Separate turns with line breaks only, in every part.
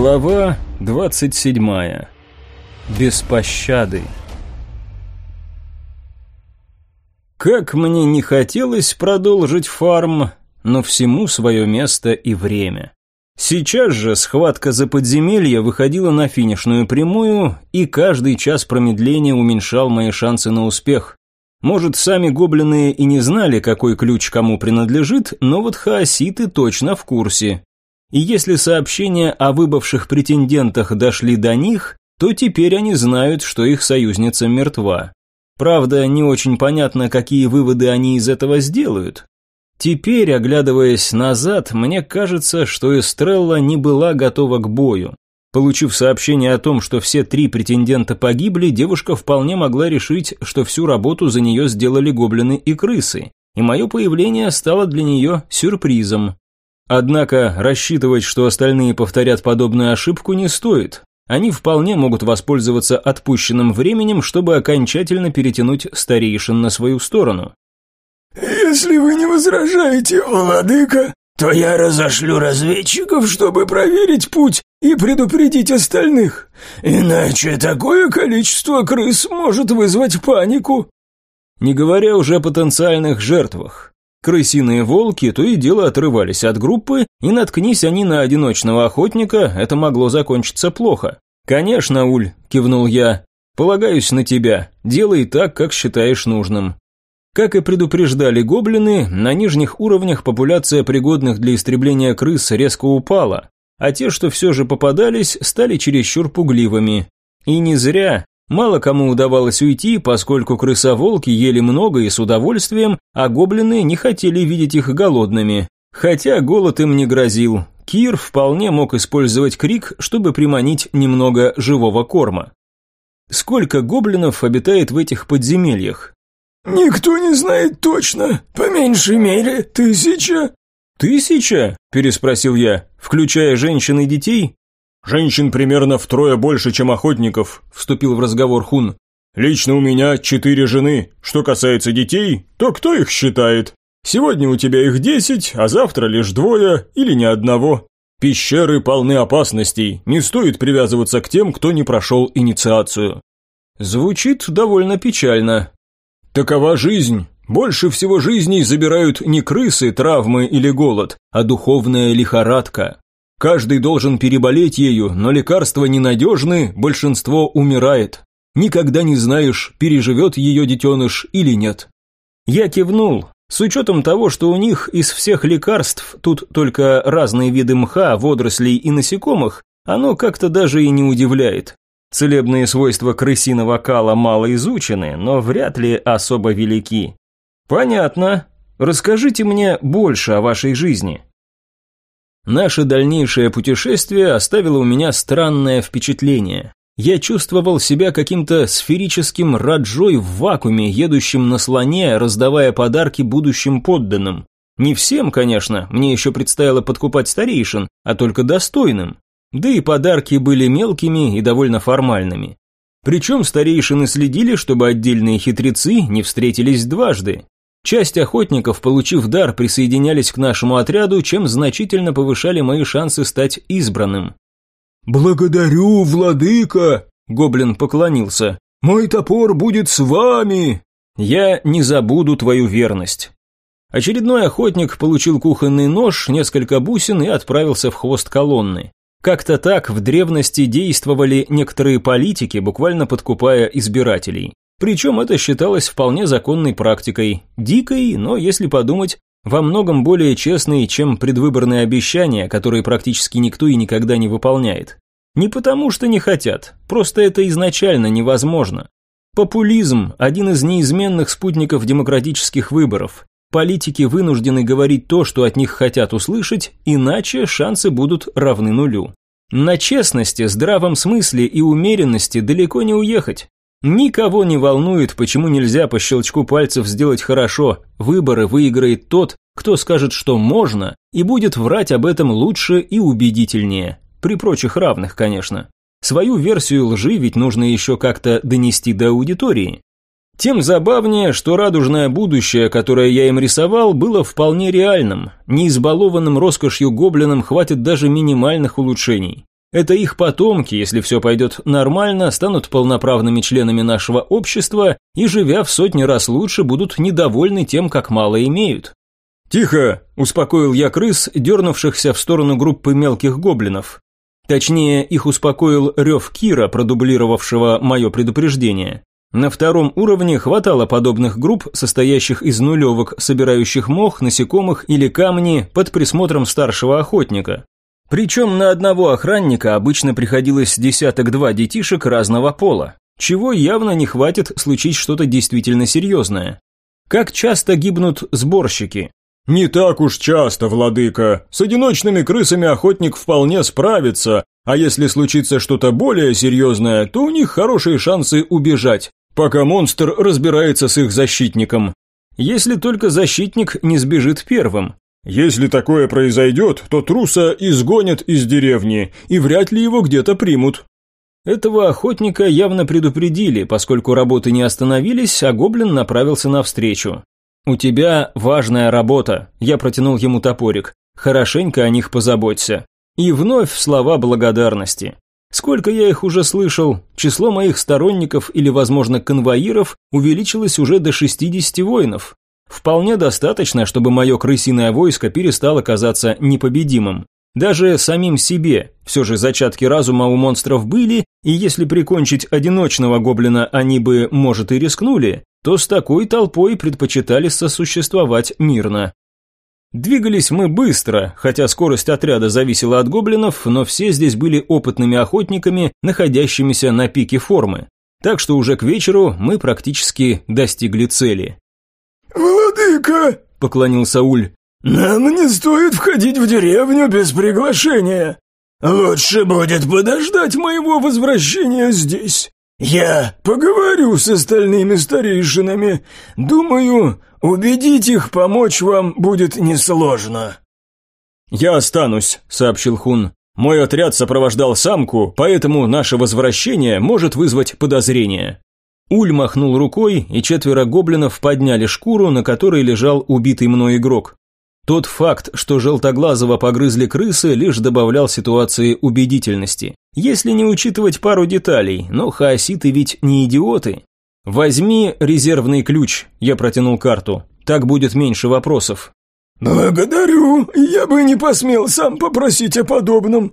Глава 27. Без пощады. Как мне не хотелось продолжить фарм, но всему свое место и время. Сейчас же схватка за подземелье выходила на финишную прямую, и каждый час промедления уменьшал мои шансы на успех. Может, сами гоблины и не знали, какой ключ кому принадлежит, но вот хаоситы точно в курсе. И если сообщения о выбывших претендентах дошли до них, то теперь они знают, что их союзница мертва. Правда, не очень понятно, какие выводы они из этого сделают. Теперь, оглядываясь назад, мне кажется, что Эстрелла не была готова к бою. Получив сообщение о том, что все три претендента погибли, девушка вполне могла решить, что всю работу за нее сделали гоблины и крысы, и мое появление стало для нее сюрпризом. Однако рассчитывать, что остальные повторят подобную ошибку, не стоит. Они вполне могут воспользоваться отпущенным временем, чтобы окончательно перетянуть старейшин на свою сторону.
«Если вы не возражаете, владыка, то я разошлю разведчиков, чтобы проверить путь и предупредить остальных. Иначе такое количество крыс может вызвать панику».
Не говоря уже о потенциальных жертвах. Крысиные волки то и дело отрывались от группы, и наткнись они на одиночного охотника, это могло закончиться плохо. «Конечно, Уль», – кивнул я, – «полагаюсь на тебя, делай так, как считаешь нужным». Как и предупреждали гоблины, на нижних уровнях популяция пригодных для истребления крыс резко упала, а те, что все же попадались, стали чересчур пугливыми. И не зря, Мало кому удавалось уйти, поскольку крысоволки ели много и с удовольствием, а гоблины не хотели видеть их голодными. Хотя голод им не грозил. Кир вполне мог использовать крик, чтобы приманить немного живого корма. Сколько гоблинов обитает в этих подземельях?
«Никто не знает точно. По меньшей мере, тысяча».
«Тысяча?» – переспросил я, включая женщин и детей.
«Женщин примерно втрое больше, чем охотников», – вступил в разговор Хун. «Лично у меня четыре жены. Что касается детей, то кто их считает? Сегодня у тебя их десять, а завтра лишь двое или ни одного. Пещеры полны опасностей, не стоит привязываться к тем, кто не прошел инициацию».
Звучит довольно печально.
Такова жизнь. Больше всего жизней забирают не крысы, травмы или голод, а духовная лихорадка. Каждый должен переболеть ею, но лекарства ненадежны, большинство умирает. Никогда не знаешь, переживет ее детеныш или нет.
Я кивнул. С учетом того, что у них из всех лекарств тут только разные виды мха, водорослей и насекомых, оно как-то даже и не удивляет. Целебные свойства крысиного кала мало изучены, но вряд ли особо велики. Понятно. Расскажите мне больше о вашей жизни. Наше дальнейшее путешествие оставило у меня странное впечатление. Я чувствовал себя каким-то сферическим раджой в вакууме, едущим на слоне, раздавая подарки будущим подданным. Не всем, конечно, мне еще предстояло подкупать старейшин, а только достойным. Да и подарки были мелкими и довольно формальными. Причем старейшины следили, чтобы отдельные хитрецы не встретились дважды. Часть охотников, получив дар, присоединялись к нашему отряду, чем значительно повышали мои шансы стать избранным.
«Благодарю, владыка!» – гоблин поклонился. «Мой топор будет с вами!»
«Я не забуду твою верность». Очередной охотник получил кухонный нож, несколько бусин и отправился в хвост колонны. Как-то так в древности действовали некоторые политики, буквально подкупая избирателей. Причем это считалось вполне законной практикой, дикой, но, если подумать, во многом более честной, чем предвыборные обещания, которые практически никто и никогда не выполняет. Не потому что не хотят, просто это изначально невозможно. Популизм – один из неизменных спутников демократических выборов. Политики вынуждены говорить то, что от них хотят услышать, иначе шансы будут равны нулю. На честности, здравом смысле и умеренности далеко не уехать. Никого не волнует, почему нельзя по щелчку пальцев сделать хорошо. Выборы выиграет тот, кто скажет, что можно, и будет врать об этом лучше и убедительнее. При прочих равных, конечно. Свою версию лжи ведь нужно еще как-то донести до аудитории. Тем забавнее, что радужное будущее, которое я им рисовал, было вполне реальным. Не избалованным роскошью гоблинам хватит даже минимальных улучшений. Это их потомки, если все пойдет нормально, станут полноправными членами нашего общества и, живя в сотни раз лучше, будут недовольны тем, как мало имеют.
«Тихо!» – успокоил я крыс, дернувшихся в сторону группы мелких гоблинов.
Точнее, их успокоил рев Кира, продублировавшего мое предупреждение. На втором уровне хватало подобных групп, состоящих из нулевок, собирающих мох, насекомых или камни под присмотром старшего охотника. Причем на одного охранника обычно приходилось десяток-два детишек разного пола, чего явно не хватит случить что-то действительно серьезное. Как часто гибнут сборщики?
«Не так уж часто, владыка. С одиночными крысами охотник вполне справится, а если случится что-то более серьезное, то у них хорошие шансы убежать пока монстр разбирается с их защитником.
Если только защитник не сбежит первым.
Если такое произойдет, то труса изгонят из деревни, и вряд ли его где-то примут.
Этого охотника явно предупредили, поскольку работы не остановились, а гоблин направился навстречу. «У тебя важная работа», – я протянул ему топорик. «Хорошенько о них позаботься». И вновь слова благодарности. Сколько я их уже слышал, число моих сторонников или, возможно, конвоиров увеличилось уже до 60 воинов. Вполне достаточно, чтобы мое крысиное войско перестало казаться непобедимым. Даже самим себе, все же зачатки разума у монстров были, и если прикончить одиночного гоблина они бы, может, и рискнули, то с такой толпой предпочитали сосуществовать мирно. Двигались мы быстро, хотя скорость отряда зависела от гоблинов, но все здесь были опытными охотниками, находящимися на пике формы. Так что уже к вечеру мы практически достигли цели.
«Владыка!» – поклонился Уль. «Нам не стоит входить в деревню без приглашения. Лучше будет подождать моего возвращения здесь. Я поговорю с остальными старейшинами. Думаю, убедить их помочь вам будет несложно».
«Я останусь», — сообщил Хун. «Мой отряд сопровождал самку, поэтому наше возвращение может вызвать подозрение».
Уль махнул рукой, и четверо гоблинов подняли шкуру, на которой лежал убитый мной игрок. Тот факт, что желтоглазого погрызли крысы, лишь добавлял ситуации убедительности. Если не учитывать пару деталей, но хаоситы ведь не идиоты. «Возьми резервный ключ», – я протянул карту. «Так будет меньше вопросов».
«Благодарю, я бы не посмел сам попросить о подобном».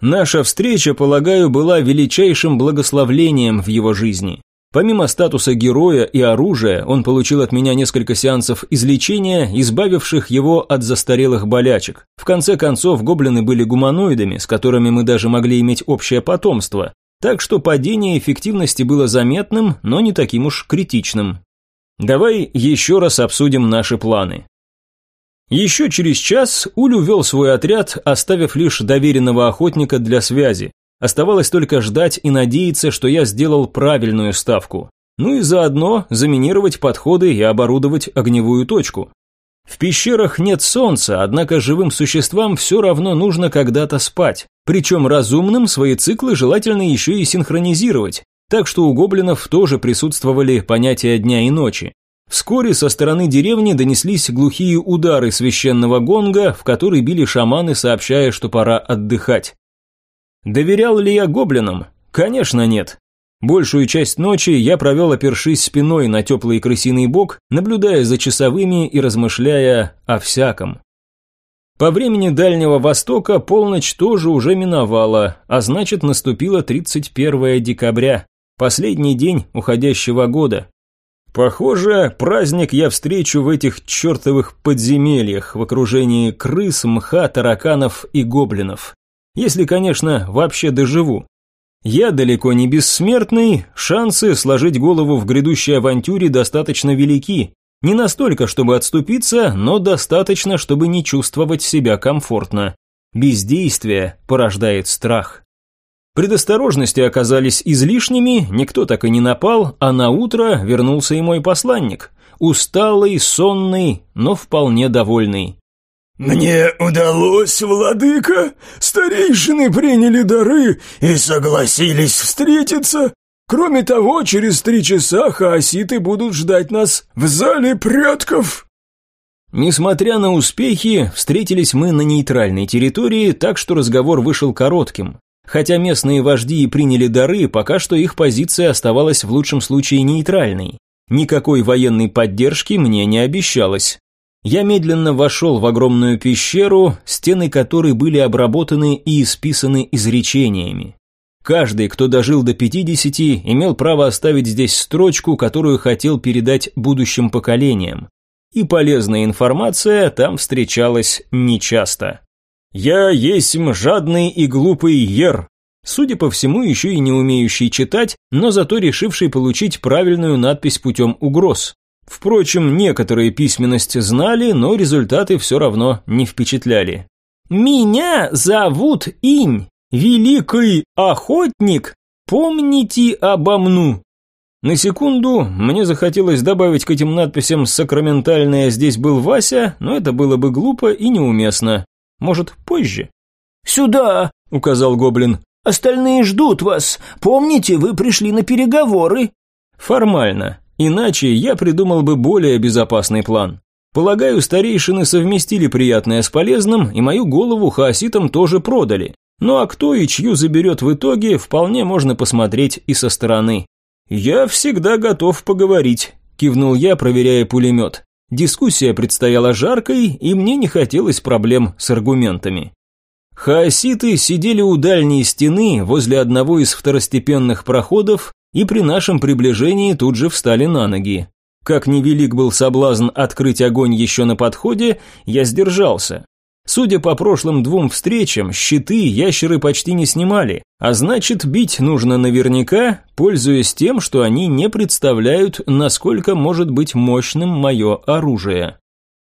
Наша встреча, полагаю, была величайшим благословлением в его жизни. Помимо статуса героя и оружия, он получил от меня несколько сеансов излечения, избавивших его от застарелых болячек. В конце концов, гоблины были гуманоидами, с которыми мы даже могли иметь общее потомство. Так что падение эффективности было заметным, но не таким уж критичным. Давай еще раз обсудим наши планы. Еще через час Уль увел свой отряд, оставив лишь доверенного охотника для связи. Оставалось только ждать и надеяться, что я сделал правильную ставку. Ну и заодно заминировать подходы и оборудовать огневую точку. В пещерах нет солнца, однако живым существам все равно нужно когда-то спать. Причем разумным свои циклы желательно еще и синхронизировать. Так что у гоблинов тоже присутствовали понятия дня и ночи. Вскоре со стороны деревни донеслись глухие удары священного гонга, в который били шаманы, сообщая, что пора отдыхать. Доверял ли я гоблинам? Конечно, нет. Большую часть ночи я провел, опершись спиной на теплый крысиный бок, наблюдая за часовыми и размышляя о всяком. По времени Дальнего Востока полночь тоже уже миновала, а значит наступило 31 декабря, последний день уходящего года. Похоже, праздник я встречу в этих чертовых подземельях в окружении крыс, мха, тараканов и гоблинов. Если, конечно, вообще доживу. Я далеко не бессмертный, шансы сложить голову в грядущей авантюре достаточно велики. Не настолько, чтобы отступиться, но достаточно, чтобы не чувствовать себя комфортно. Бездействие порождает страх. Предосторожности оказались излишними, никто так и не напал, а на утро вернулся и мой посланник. Усталый, сонный, но вполне довольный.
«Мне удалось, владыка! Старейшины приняли дары и согласились встретиться. Кроме того, через три часа хаоситы будут ждать нас в зале предков».
Несмотря на успехи, встретились мы на нейтральной территории, так что разговор вышел коротким. Хотя местные вожди и приняли дары, пока что их позиция оставалась в лучшем случае нейтральной. Никакой военной поддержки мне не обещалось. Я медленно вошел в огромную пещеру, стены которой были обработаны и исписаны изречениями. Каждый, кто дожил до 50, имел право оставить здесь строчку, которую хотел передать будущим поколениям. И полезная информация там встречалась нечасто. «Я есмь жадный и глупый ер», судя по всему, еще и не умеющий читать, но зато решивший получить правильную надпись путем угроз. Впрочем, некоторые письменность знали, но результаты все равно не впечатляли. «Меня зовут Инь, великий охотник, помните обо мну». На секунду мне захотелось добавить к этим надписям сакраментальное «здесь был Вася», но это было бы глупо и неуместно. Может, позже?
«Сюда!» — указал гоблин. «Остальные ждут вас. Помните, вы пришли на переговоры?»
«Формально. Иначе я придумал бы более безопасный план. Полагаю, старейшины совместили приятное с полезным, и мою голову хаоситам тоже продали. Ну а кто и чью заберет в итоге, вполне можно посмотреть и со стороны. «Я всегда готов поговорить», – кивнул я, проверяя пулемет. Дискуссия предстояла жаркой, и мне не хотелось проблем с аргументами. Хаоситы сидели у дальней стены возле одного из второстепенных проходов и при нашем приближении тут же встали на ноги. Как невелик был соблазн открыть огонь еще на подходе, я сдержался. Судя по прошлым двум встречам, щиты ящеры почти не снимали, а значит, бить нужно наверняка, пользуясь тем, что они не представляют, насколько может быть мощным мое оружие.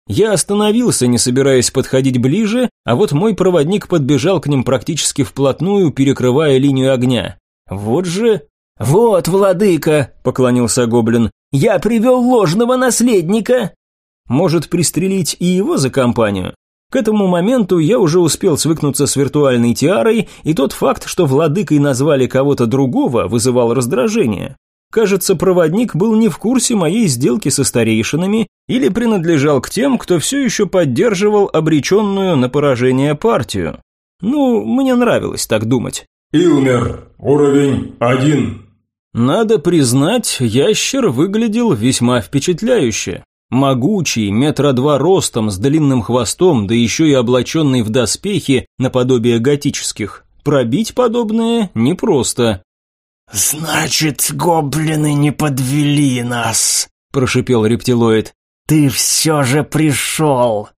Я остановился, не собираясь подходить ближе, а вот мой проводник подбежал к ним практически вплотную, перекрывая линию огня. Вот же...
«Вот, владыка!» – поклонился гоблин. «Я привел ложного наследника!»
«Может, пристрелить и его за компанию?» К этому моменту я уже успел свыкнуться с виртуальной тиарой, и тот факт, что владыкой назвали кого-то другого, вызывал раздражение. Кажется, проводник был не в курсе моей сделки со старейшинами или принадлежал к тем, кто все еще поддерживал обреченную на поражение партию. Ну, мне нравилось так думать.
«Илмер, уровень один».
Надо признать, ящер выглядел весьма впечатляюще. Могучий, метра два ростом, с длинным хвостом, да еще и облаченный в доспехи наподобие готических. Пробить подобное непросто.
«Значит, гоблины не подвели нас», – прошипел рептилоид. «Ты все же пришел».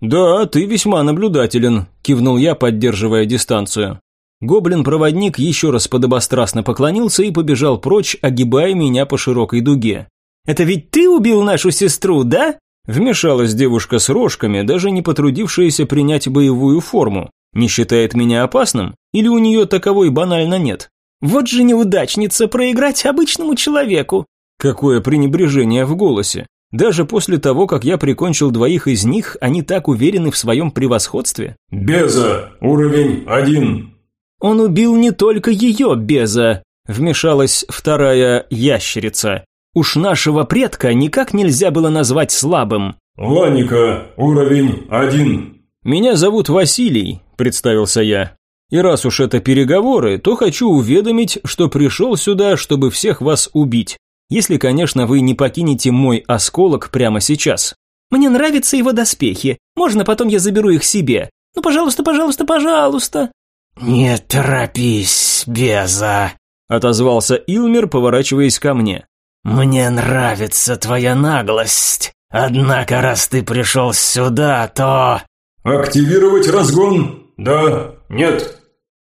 «Да, ты весьма наблюдателен», – кивнул я, поддерживая дистанцию. Гоблин-проводник еще раз подобострастно поклонился и побежал прочь, огибая меня по широкой дуге. Это ведь ты убил нашу сестру, да?» Вмешалась девушка с рожками, даже не потрудившаяся принять боевую форму. Не считает меня опасным? Или у нее таковой банально нет? Вот же неудачница проиграть обычному человеку. Какое пренебрежение в голосе. Даже после того, как я прикончил двоих из них, они так уверены в своем превосходстве.
«Беза, уровень один».
Он убил не только ее, Беза. Вмешалась вторая ящерица. Уж нашего предка никак нельзя было назвать слабым.
«Ланика, уровень один».
«Меня зовут Василий», – представился я. «И раз уж это переговоры, то хочу уведомить, что пришел сюда, чтобы всех вас убить. Если, конечно, вы не покинете мой осколок прямо сейчас». «Мне нравятся его доспехи. Можно потом я заберу их себе? Ну, пожалуйста, пожалуйста, пожалуйста».
«Не торопись, Беза», –
отозвался Илмер, поворачиваясь ко мне.
«Мне нравится твоя наглость. Однако, раз ты пришел сюда, то...»
«Активировать разгон? Да? Нет?»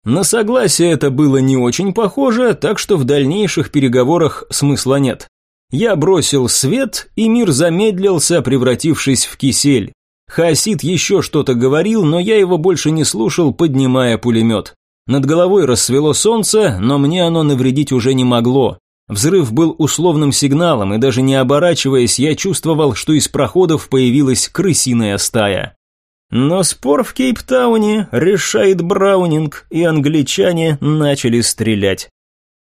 На согласие это было не очень похоже, так что в дальнейших переговорах смысла нет. Я бросил свет, и мир замедлился, превратившись в кисель. Хасид еще что-то говорил, но я его больше не слушал, поднимая пулемет. Над головой рассвело солнце, но мне оно навредить уже не могло. Взрыв был условным сигналом, и даже не оборачиваясь, я чувствовал, что из проходов появилась крысиная стая. Но спор в Кейптауне решает Браунинг, и англичане начали стрелять.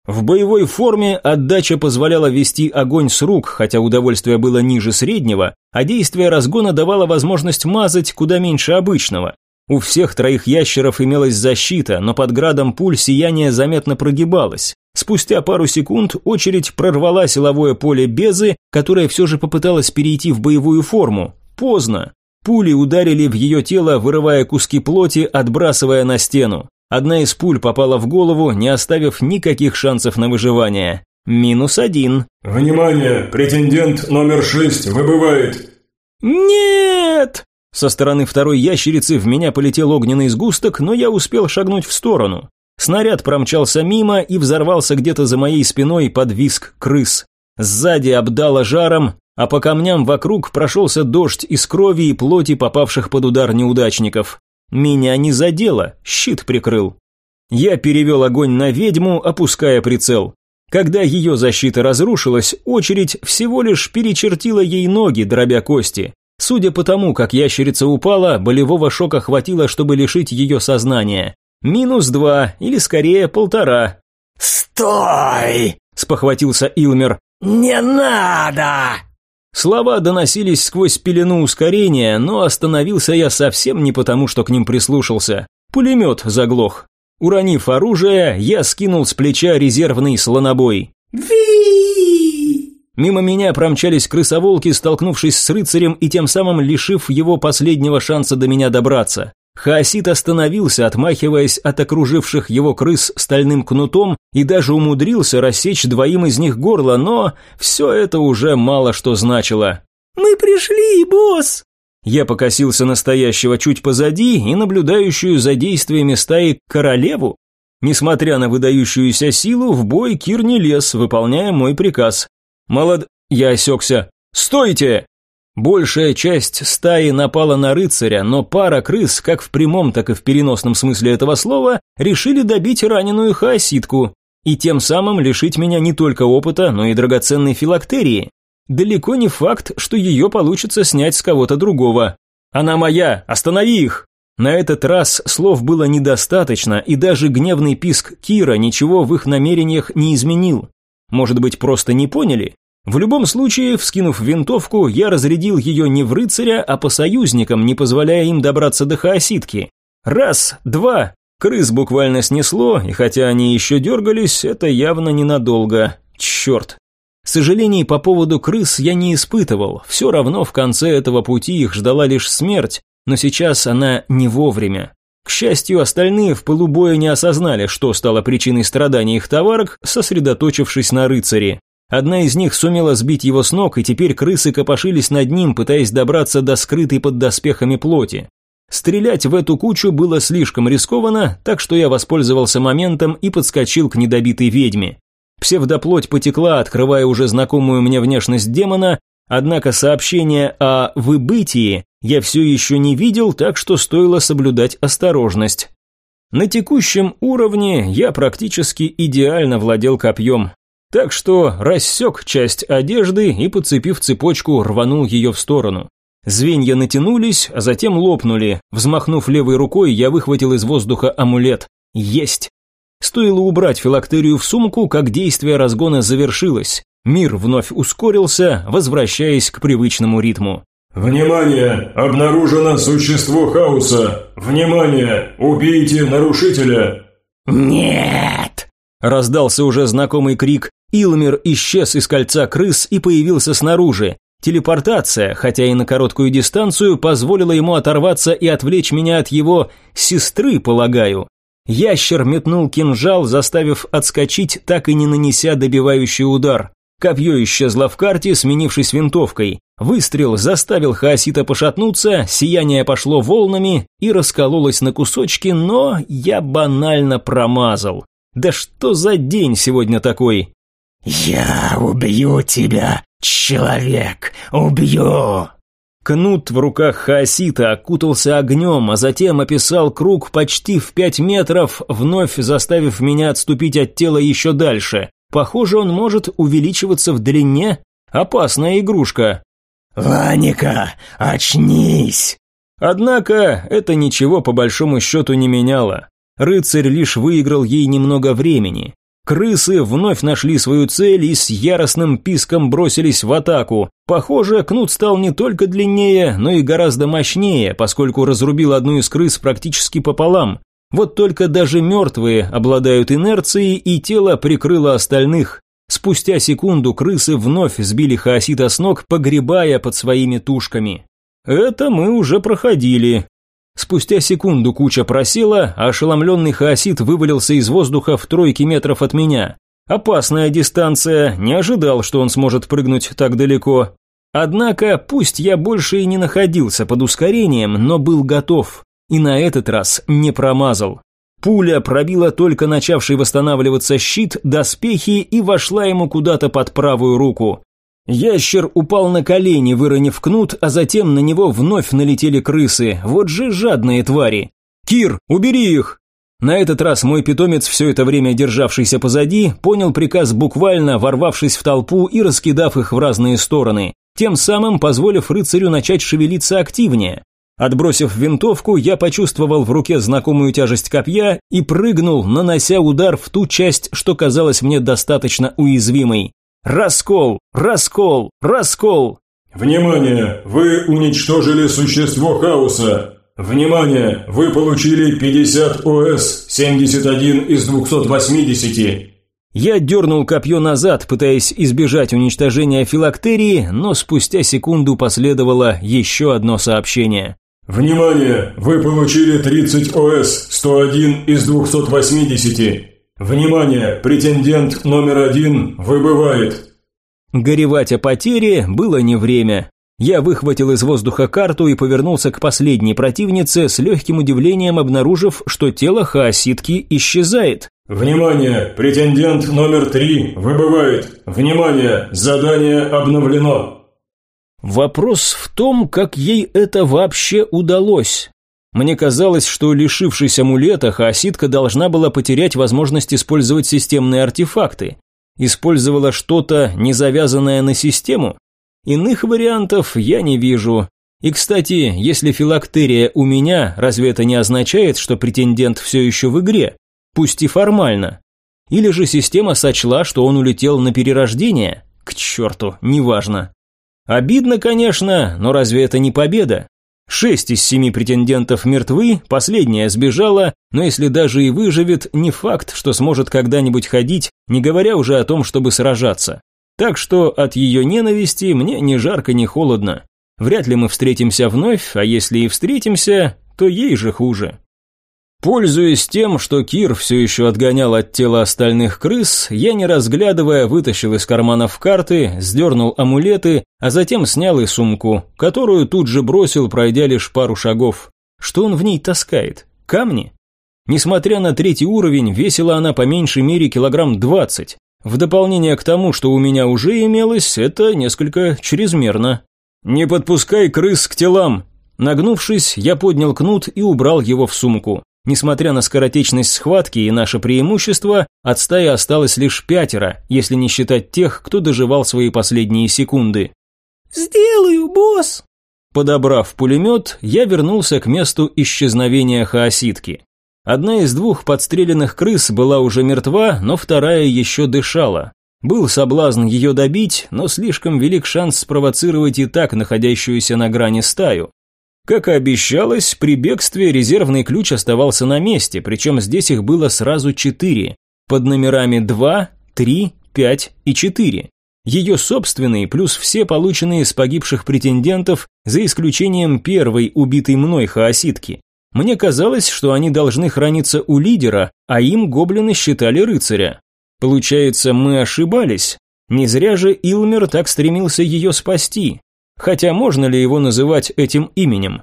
В боевой форме отдача позволяла вести огонь с рук, хотя удовольствие было ниже среднего, а действие разгона давало возможность мазать куда меньше обычного. У всех троих ящеров имелась защита, но под градом пуль сияние заметно прогибалось. Спустя пару секунд очередь прорвала силовое поле Безы, которая все же попыталась перейти в боевую форму. Поздно. Пули ударили в ее тело, вырывая куски плоти, отбрасывая на стену. Одна из пуль попала в голову, не оставив никаких шансов на выживание. Минус один.
«Внимание! Претендент номер шесть выбывает!»
«Нет!» Со стороны второй ящерицы в меня полетел огненный сгусток, но я успел шагнуть в сторону. Снаряд промчался мимо и взорвался где-то за моей спиной под виск крыс. Сзади обдало жаром, а по камням вокруг прошелся дождь из крови и плоти попавших под удар неудачников. Меня не задело, щит прикрыл. Я перевел огонь на ведьму, опуская прицел. Когда ее защита разрушилась, очередь всего лишь перечертила ей ноги, дробя кости. Судя по тому, как ящерица упала, болевого шока хватило, чтобы лишить ее сознания. Минус два, или скорее полтора.
«Стой!»
– спохватился Илмер.
«Не надо!»
Слова доносились сквозь пелену ускорения, но остановился я совсем не потому, что к ним прислушался. Пулемет заглох. Уронив оружие, я скинул с плеча резервный слонобой.
«Ви!»
Мимо меня промчались крысоволки, столкнувшись с рыцарем и тем самым лишив его последнего шанса до меня добраться. Хаосит остановился, отмахиваясь от окруживших его крыс стальным кнутом и даже умудрился рассечь двоим из них горло, но все это уже мало что значило.
«Мы пришли, босс!»
Я покосился настоящего чуть позади и наблюдающую за действиями стаи королеву. Несмотря на выдающуюся силу, в бой Кир не лез, выполняя мой приказ. «Молод...» Я осекся. «Стойте!» Большая часть стаи напала на рыцаря, но пара крыс, как в прямом, так и в переносном смысле этого слова, решили добить раненую хаоситку и тем самым лишить меня не только опыта, но и драгоценной филактерии. Далеко не факт, что ее получится снять с кого-то другого. Она моя, останови их! На этот раз слов было недостаточно, и даже гневный писк Кира ничего в их намерениях не изменил. Может быть, просто не поняли? В любом случае, вскинув винтовку, я разрядил ее не в рыцаря, а по союзникам, не позволяя им добраться до хаоситки. Раз, два. Крыс буквально снесло, и хотя они еще дергались, это явно ненадолго. Черт. Сожалений по поводу крыс я не испытывал, все равно в конце этого пути их ждала лишь смерть, но сейчас она не вовремя. К счастью, остальные в пылу боя не осознали, что стало причиной страданий их товарок, сосредоточившись на рыцаре. Одна из них сумела сбить его с ног, и теперь крысы копошились над ним, пытаясь добраться до скрытой под доспехами плоти. Стрелять в эту кучу было слишком рискованно, так что я воспользовался моментом и подскочил к недобитой ведьме. Псевдоплоть потекла, открывая уже знакомую мне внешность демона, однако сообщение о «выбытии» я все еще не видел, так что стоило соблюдать осторожность. На текущем уровне я практически идеально владел копьем, так что рассек часть одежды и, подцепив цепочку, рванул ее в сторону. Звенья натянулись, а затем лопнули. Взмахнув левой рукой, я выхватил из воздуха амулет. Есть! Стоило убрать филактерию в сумку, как действие разгона завершилось. Мир вновь ускорился, возвращаясь к привычному ритму.
«Внимание! Обнаружено существо хаоса! Внимание! Убейте нарушителя!»
«Нет!»
Раздался уже знакомый крик, Илмер исчез из кольца крыс и появился снаружи. Телепортация, хотя и на короткую дистанцию, позволила ему оторваться и отвлечь меня от его сестры, полагаю. Ящер метнул кинжал, заставив отскочить, так и не нанеся добивающий удар. Копье исчезло в карте, сменившись винтовкой. Выстрел заставил Хаосита пошатнуться, сияние пошло волнами и раскололось на кусочки, но я банально промазал. Да что за день сегодня такой?
«Я убью тебя, человек, убью!»
Кнут в руках Хаосита окутался огнем, а затем описал круг почти в пять метров, вновь заставив меня отступить от тела еще дальше. Похоже, он может увеличиваться в длине. Опасная игрушка.
«Ланика, очнись!»
Однако это ничего по большому счету не меняло. Рыцарь лишь выиграл ей немного времени. Крысы вновь нашли свою цель и с яростным писком бросились в атаку. Похоже, кнут стал не только длиннее, но и гораздо мощнее, поскольку разрубил одну из крыс практически пополам. Вот только даже мертвые обладают инерцией, и тело прикрыло остальных. Спустя секунду крысы вновь сбили хаосита с ног, погребая под своими тушками. Это мы уже проходили. Спустя секунду куча просела, а ошеломленный хаосит вывалился из воздуха в тройке метров от меня. Опасная дистанция, не ожидал, что он сможет прыгнуть так далеко. Однако, пусть я больше и не находился под ускорением, но был готов. И на этот раз не промазал. Пуля пробила только начавший восстанавливаться щит, доспехи и вошла ему куда-то под правую руку. Ящер упал на колени, выронив кнут, а затем на него вновь налетели крысы. Вот же жадные твари. «Кир, убери их!» На этот раз мой питомец, все это время державшийся позади, понял приказ буквально, ворвавшись в толпу и раскидав их в разные стороны, тем самым позволив рыцарю начать шевелиться активнее. Отбросив винтовку, я почувствовал в руке знакомую тяжесть копья и прыгнул, нанося удар в ту часть, что казалась мне достаточно уязвимой. Раскол! Раскол! Раскол!
Внимание! Вы уничтожили существо хаоса. Внимание! Вы получили 50 ОС, 71 из 280.
Я дернул копье назад, пытаясь избежать уничтожения филактерии, но спустя секунду последовало еще одно сообщение.
Внимание! Вы получили 30 ОС, 101 из 280. «Внимание! Претендент номер один выбывает!»
Горевать о потере было не время. Я выхватил из воздуха карту и повернулся к последней противнице с легким удивлением обнаружив, что тело хаоситки исчезает.
«Внимание! Претендент номер три выбывает! Внимание! Задание обновлено!»
Вопрос в том, как ей это вообще удалось. Мне казалось, что лишившись амулета, хаоситка должна была потерять возможность использовать системные артефакты. Использовала что-то, не завязанное на систему? Иных вариантов я не вижу. И, кстати, если филактерия у меня, разве это не означает, что претендент все еще в игре? Пусть и формально. Или же система сочла, что он улетел на перерождение? К черту, неважно. Обидно, конечно, но разве это не победа? Шесть из семи претендентов мертвы, последняя сбежала, но если даже и выживет, не факт, что сможет когда-нибудь ходить, не говоря уже о том, чтобы сражаться. Так что от ее ненависти мне ни жарко, ни холодно. Вряд ли мы встретимся вновь, а если и встретимся, то ей же хуже. Пользуясь тем, что Кир все еще отгонял от тела остальных крыс, я, не разглядывая, вытащил из карманов карты, сдернул амулеты, а затем снял и сумку, которую тут же бросил, пройдя лишь пару шагов. Что он в ней таскает? Камни? Несмотря на третий уровень, весила она по меньшей мере килограмм двадцать. В дополнение к тому, что у меня уже имелось, это несколько чрезмерно. «Не подпускай крыс к телам!» Нагнувшись, я поднял кнут и убрал его в сумку. Несмотря на скоротечность схватки и наше преимущество, от стаи осталось лишь пятеро, если не считать тех, кто доживал свои последние секунды.
«Сделаю, босс!»
Подобрав пулемет, я вернулся к месту исчезновения хаоситки. Одна из двух подстреленных крыс была уже мертва, но вторая еще дышала. Был соблазн ее добить, но слишком велик шанс спровоцировать и так находящуюся на грани стаю. Как и обещалось, при бегстве резервный ключ оставался на месте, причем здесь их было сразу четыре, под номерами 2, 3, 5 и 4. Ее собственный, плюс все полученные с погибших претендентов, за исключением первой убитой мной хаоситки. Мне казалось, что они должны храниться у лидера, а им гоблины считали рыцаря. Получается, мы ошибались. Не зря же Илмер так стремился ее спасти. Хотя можно ли его называть этим именем?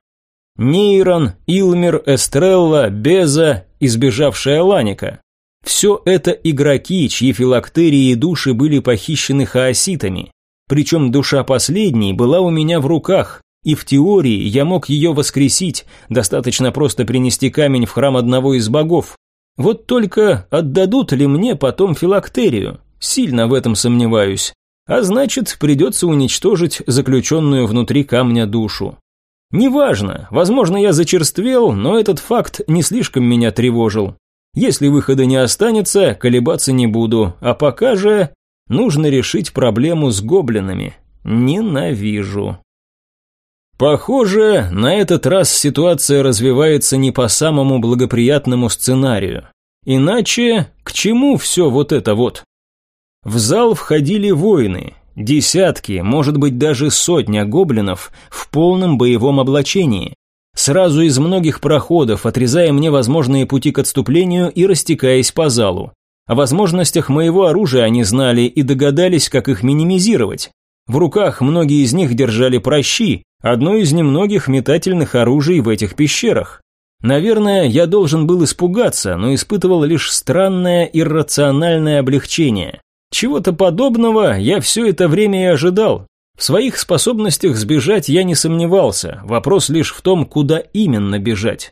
Нейрон, Илмер, Эстрелла, Беза, избежавшая Ланика. Все это игроки, чьи филактерии и души были похищены хаоситами. Причем душа последней была у меня в руках, и в теории я мог ее воскресить, достаточно просто принести камень в храм одного из богов. Вот только отдадут ли мне потом филактерию? Сильно в этом сомневаюсь. А значит, придется уничтожить заключенную внутри камня душу. Неважно, возможно, я зачерствел, но этот факт не слишком меня тревожил. Если выхода не останется, колебаться не буду, а пока же нужно решить проблему с гоблинами. Ненавижу. Похоже, на этот раз ситуация развивается не по самому благоприятному сценарию. Иначе к чему все вот это вот? В зал входили воины, десятки, может быть даже сотня гоблинов в полном боевом облачении. Сразу из многих проходов, отрезая мне возможные пути к отступлению и растекаясь по залу. О возможностях моего оружия они знали и догадались, как их минимизировать. В руках многие из них держали прощи, одно из немногих метательных оружий в этих пещерах. Наверное, я должен был испугаться, но испытывал лишь странное иррациональное облегчение. Чего-то подобного я все это время и ожидал. В своих способностях сбежать я не сомневался, вопрос лишь в том, куда именно бежать.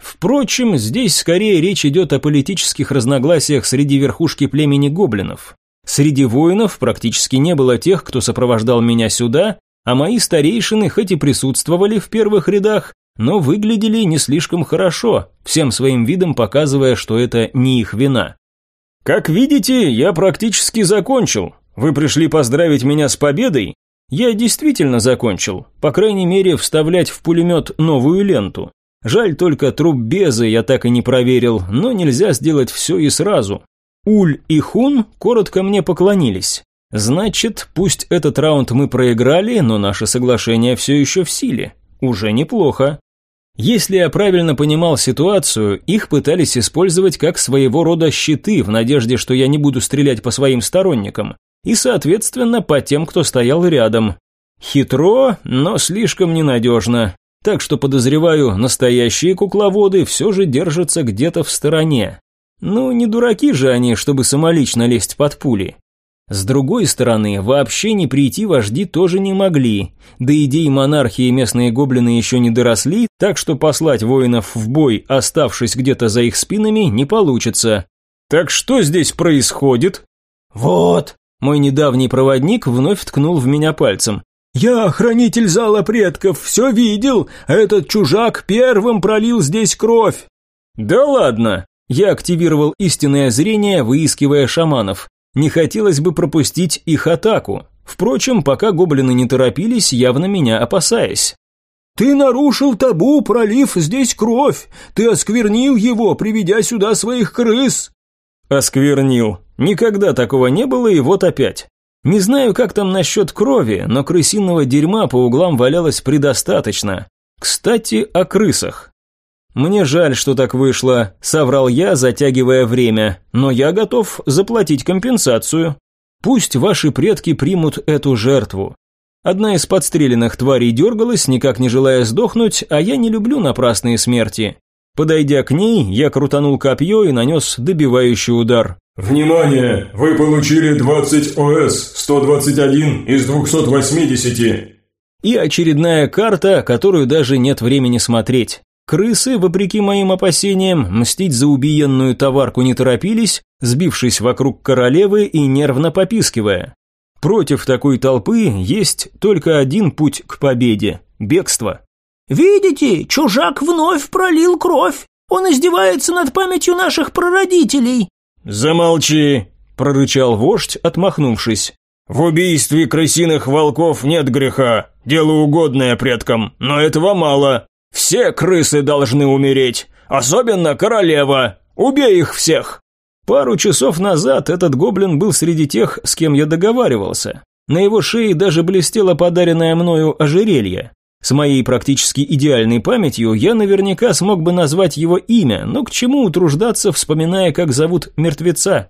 Впрочем, здесь скорее речь идет о политических разногласиях среди верхушки племени гоблинов. Среди воинов практически не было тех, кто сопровождал меня сюда, а мои старейшины хоть и присутствовали в первых рядах, но выглядели не слишком хорошо, всем своим видом показывая, что это не их вина. «Как видите, я практически закончил. Вы пришли поздравить меня с победой?» «Я действительно закончил. По крайней мере, вставлять в пулемет новую ленту. Жаль только труп Безы я так и не проверил, но нельзя сделать все и сразу. Уль и Хун коротко мне поклонились. Значит, пусть этот раунд мы проиграли, но наше соглашение все еще в силе. Уже неплохо. Если я правильно понимал ситуацию, их пытались использовать как своего рода щиты в надежде, что я не буду стрелять по своим сторонникам, и, соответственно, по тем, кто стоял рядом. Хитро, но слишком ненадежно. Так что, подозреваю, настоящие кукловоды все же держатся где-то в стороне. Ну, не дураки же они, чтобы самолично лезть под пули. С другой стороны, вообще не прийти вожди тоже не могли. До идей монархии местные гоблины еще не доросли, так что послать воинов в бой, оставшись где-то за их спинами, не получится. Так что здесь происходит?
Вот.
Мой недавний проводник вновь ткнул в меня пальцем.
«Я хранитель зала предков, все видел, этот чужак первым пролил здесь кровь».
«Да ладно!» Я активировал истинное зрение, выискивая шаманов. Не хотелось бы пропустить их атаку. Впрочем, пока гоблины не торопились, явно меня опасаясь.
«Ты нарушил табу, пролив здесь кровь. Ты осквернил его, приведя сюда своих крыс».
«Осквернил. Никогда такого не было, и вот опять. Не знаю, как там насчет крови, но крысиного дерьма по углам валялось предостаточно. Кстати, о крысах. «Мне жаль, что так вышло», – соврал я, затягивая время, «но я готов заплатить компенсацию. Пусть ваши предки примут эту жертву». Одна из подстреленных тварей дергалась, никак не желая сдохнуть, а я не люблю напрасные смерти. Подойдя к ней, я крутанул копье и нанес добивающий удар.
«Внимание! Вы получили 20 ОС, 121 из 280!»
И очередная карта, которую даже нет времени смотреть. Крысы, вопреки моим опасениям, мстить за убиенную товарку не торопились, сбившись вокруг королевы и нервно попискивая. Против такой толпы есть только один путь к победе – бегство.
«Видите, чужак вновь пролил кровь. Он издевается над памятью наших прародителей».
«Замолчи», – прорычал вождь, отмахнувшись.
«В убийстве крысиных волков нет греха, дело угодное предкам, но этого мало. Все крысы должны умереть, особенно королева. Убей их всех.
Пару часов назад этот гоблин был среди тех, с кем я договаривался. На его шее даже блестело подаренное мною ожерелье. С моей практически идеальной памятью я наверняка смог бы назвать его имя, но к чему утруждаться, вспоминая, как зовут мертвеца?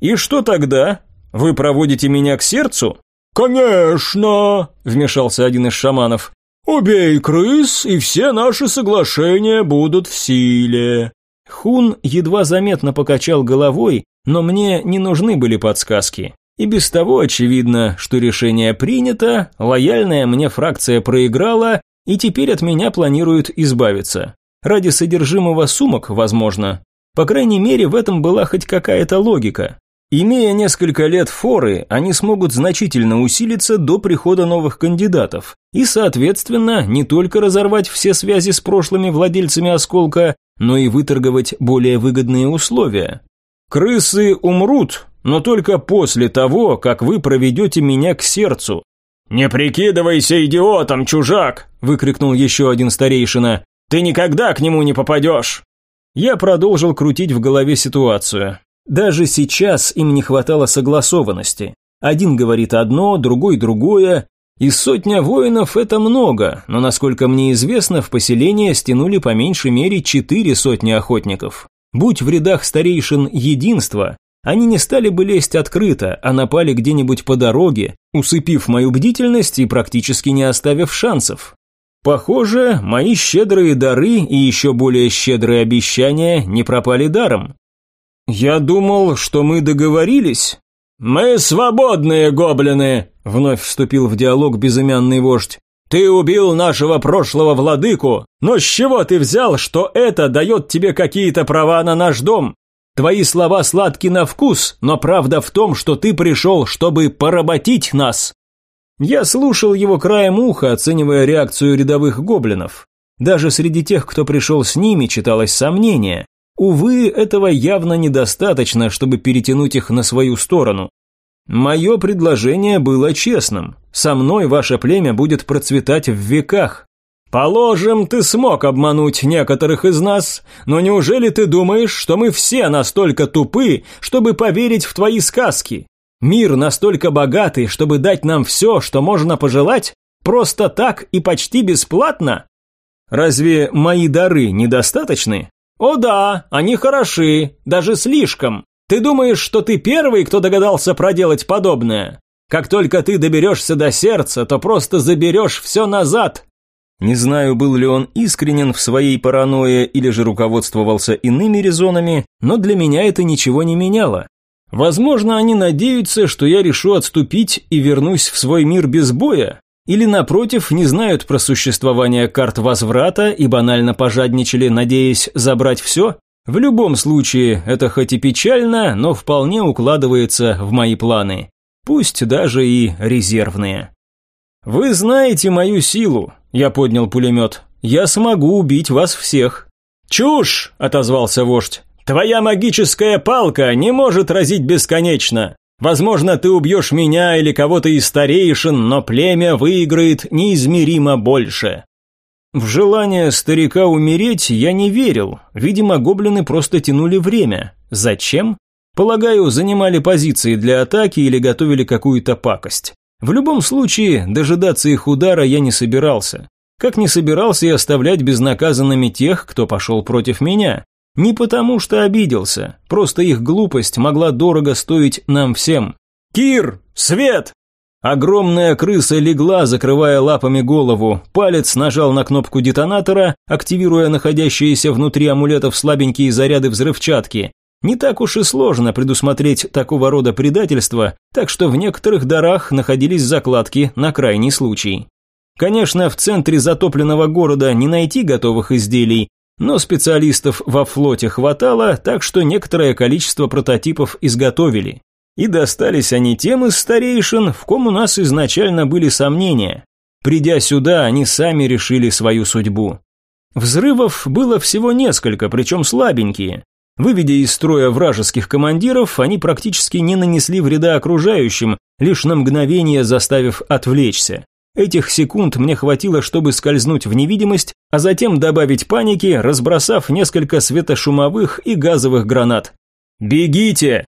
И что тогда? Вы проводите меня к сердцу?
Конечно, вмешался один из шаманов. «Убей крыс, и все наши соглашения будут в силе».
Хун едва заметно покачал головой, но мне не нужны были подсказки. И без того очевидно, что решение принято, лояльная мне фракция проиграла, и теперь от меня планируют избавиться. Ради содержимого сумок, возможно. По крайней мере, в этом была хоть какая-то логика. Имея несколько лет форы, они смогут значительно усилиться до прихода новых кандидатов и, соответственно, не только разорвать все связи с прошлыми владельцами осколка, но и выторговать более выгодные условия. Крысы умрут, но только после того, как вы проведете меня к сердцу. «Не прикидывайся идиотом, чужак!» – выкрикнул еще один старейшина. «Ты никогда к нему не попадешь!» Я продолжил крутить в голове ситуацию. Даже сейчас им не хватало согласованности. Один говорит одно, другой другое. И сотня воинов – это много, но, насколько мне известно, в поселение стянули по меньшей мере четыре сотни охотников. Будь в рядах старейшин единство, они не стали бы лезть открыто, а напали где-нибудь по дороге, усыпив мою бдительность и практически не оставив шансов. Похоже, мои щедрые дары и еще более щедрые обещания не пропали даром. Я думал, что мы договорились. Мы свободные гоблины, вновь вступил в диалог безымянный вождь. Ты убил нашего прошлого владыку, но с чего ты взял, что это дает тебе какие-то права на наш дом? Твои слова сладки на вкус, но правда в том, что ты пришел, чтобы поработить нас. Я слушал его краем уха, оценивая реакцию рядовых гоблинов. Даже среди тех, кто пришел с ними, читалось сомнение. Увы, этого явно недостаточно, чтобы перетянуть их на свою сторону. Мое предложение было честным. Со мной ваше племя будет процветать в веках. Положим, ты смог обмануть некоторых из нас, но неужели ты думаешь, что мы все настолько тупы, чтобы поверить в твои сказки? Мир настолько богатый, чтобы дать нам все, что можно пожелать? Просто так и почти бесплатно? Разве мои дары недостаточны? О да, они хороши, даже слишком. Ты думаешь, что ты первый, кто догадался проделать подобное? Как только ты доберешься до сердца, то просто заберешь все назад. Не знаю, был ли он искренен в своей паранойе или же руководствовался иными резонами, но для меня это ничего не меняло. Возможно, они надеются, что я решу отступить и вернусь в свой мир без боя, или, напротив, не знают про существование карт возврата и банально пожадничали, надеясь забрать все? В любом случае, это хоть и печально, но вполне укладывается в мои планы. Пусть даже и резервные. «Вы знаете мою силу», – я поднял пулемет. «Я смогу убить вас всех». «Чушь!» – отозвался вождь. Твоя магическая палка не может разить бесконечно. Возможно, ты убьешь меня или кого-то из старейшин, но племя выиграет неизмеримо больше. В желание старика умереть я не верил. Видимо, гоблины просто тянули время. Зачем? Полагаю, занимали позиции для атаки или готовили какую-то пакость. В любом случае, дожидаться их удара я не собирался. Как не собирался и оставлять безнаказанными тех, кто пошел против меня. Не потому что обиделся, просто их глупость могла дорого стоить нам всем. «Кир! Свет!» Огромная крыса легла, закрывая лапами голову. Палец нажал на кнопку детонатора, активируя находящиеся внутри амулетов слабенькие заряды взрывчатки. Не так уж и сложно предусмотреть такого рода предательство, так что в некоторых дарах находились закладки на крайний случай. Конечно, в центре затопленного города не найти готовых изделий, но специалистов во флоте хватало, так что некоторое количество прототипов изготовили. И достались они тем из старейшин, в ком у нас изначально были сомнения. Придя сюда, они сами решили свою судьбу. Взрывов было всего несколько, причем слабенькие. Выведя из строя вражеских командиров, они практически не нанесли вреда окружающим, лишь на мгновение заставив отвлечься. Этих секунд мне хватило, чтобы скользнуть в невидимость, а затем добавить паники, разбросав несколько светошумовых и газовых гранат. «Бегите!»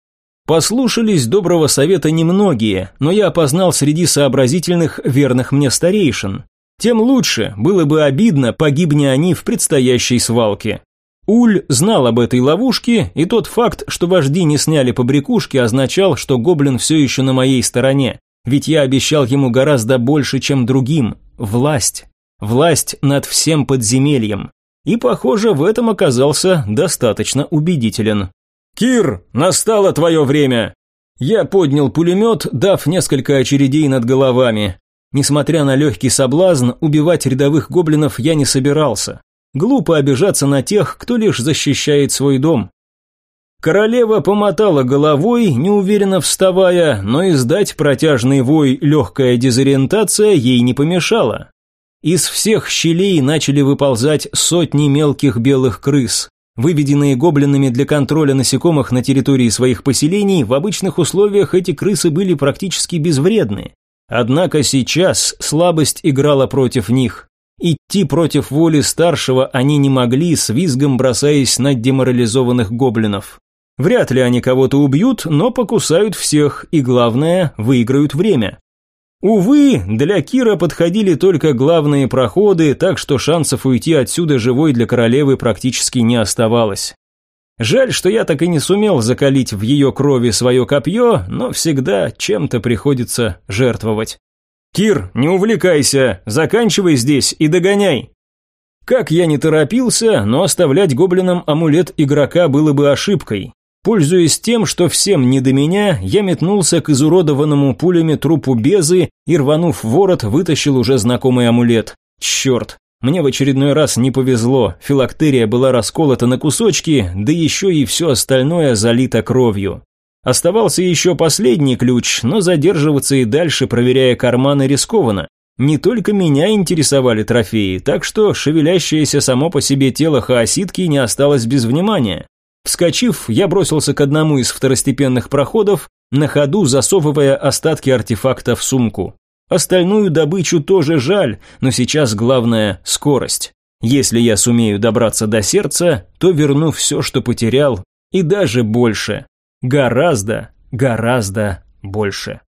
Послушались доброго совета немногие, но я опознал среди сообразительных верных мне старейшин. Тем лучше, было бы обидно, погибни они в предстоящей свалке. Уль знал об этой ловушке, и тот факт, что вожди не сняли побрякушки, означал, что гоблин все еще на моей стороне. Ведь я обещал ему гораздо больше, чем другим. Власть. Власть над всем подземельем. И, похоже, в этом оказался достаточно убедителен. «Кир, настало твое время!» Я поднял пулемет, дав несколько очередей над головами. Несмотря на легкий соблазн, убивать рядовых гоблинов я не собирался. Глупо обижаться на тех, кто лишь защищает свой дом. Королева помотала головой, неуверенно вставая, но издать протяжный вой легкая дезориентация ей не помешала. Из всех щелей начали выползать сотни мелких белых крыс. Выведенные гоблинами для контроля насекомых на территории своих поселений, в обычных условиях эти крысы были практически безвредны. Однако сейчас слабость играла против них. Идти против воли старшего они не могли, с визгом бросаясь на деморализованных гоблинов. Вряд ли они кого-то убьют, но покусают всех и, главное, выиграют время. Увы, для Кира подходили только главные проходы, так что шансов уйти отсюда живой для королевы практически не оставалось. Жаль, что я так и не сумел закалить в ее крови свое копье, но всегда чем-то приходится жертвовать. «Кир, не увлекайся, заканчивай здесь и догоняй!» Как я не торопился, но оставлять гоблинам амулет игрока было бы ошибкой. Пользуясь тем, что всем не до меня, я метнулся к изуродованному пулями трупу Безы и, рванув ворот, вытащил уже знакомый амулет. Черт, мне в очередной раз не повезло, филактерия была расколота на кусочки, да еще и все остальное залито кровью. Оставался еще последний ключ, но задерживаться и дальше, проверяя карманы, рискованно. Не только меня интересовали трофеи, так что шевелящееся само по себе тело хаоситки не осталось без внимания. Вскочив, я бросился к одному из второстепенных проходов, на ходу засовывая остатки артефакта в сумку. Остальную добычу тоже жаль, но сейчас главное – скорость. Если я сумею добраться до сердца, то верну все, что потерял, и даже больше. Гораздо, гораздо больше.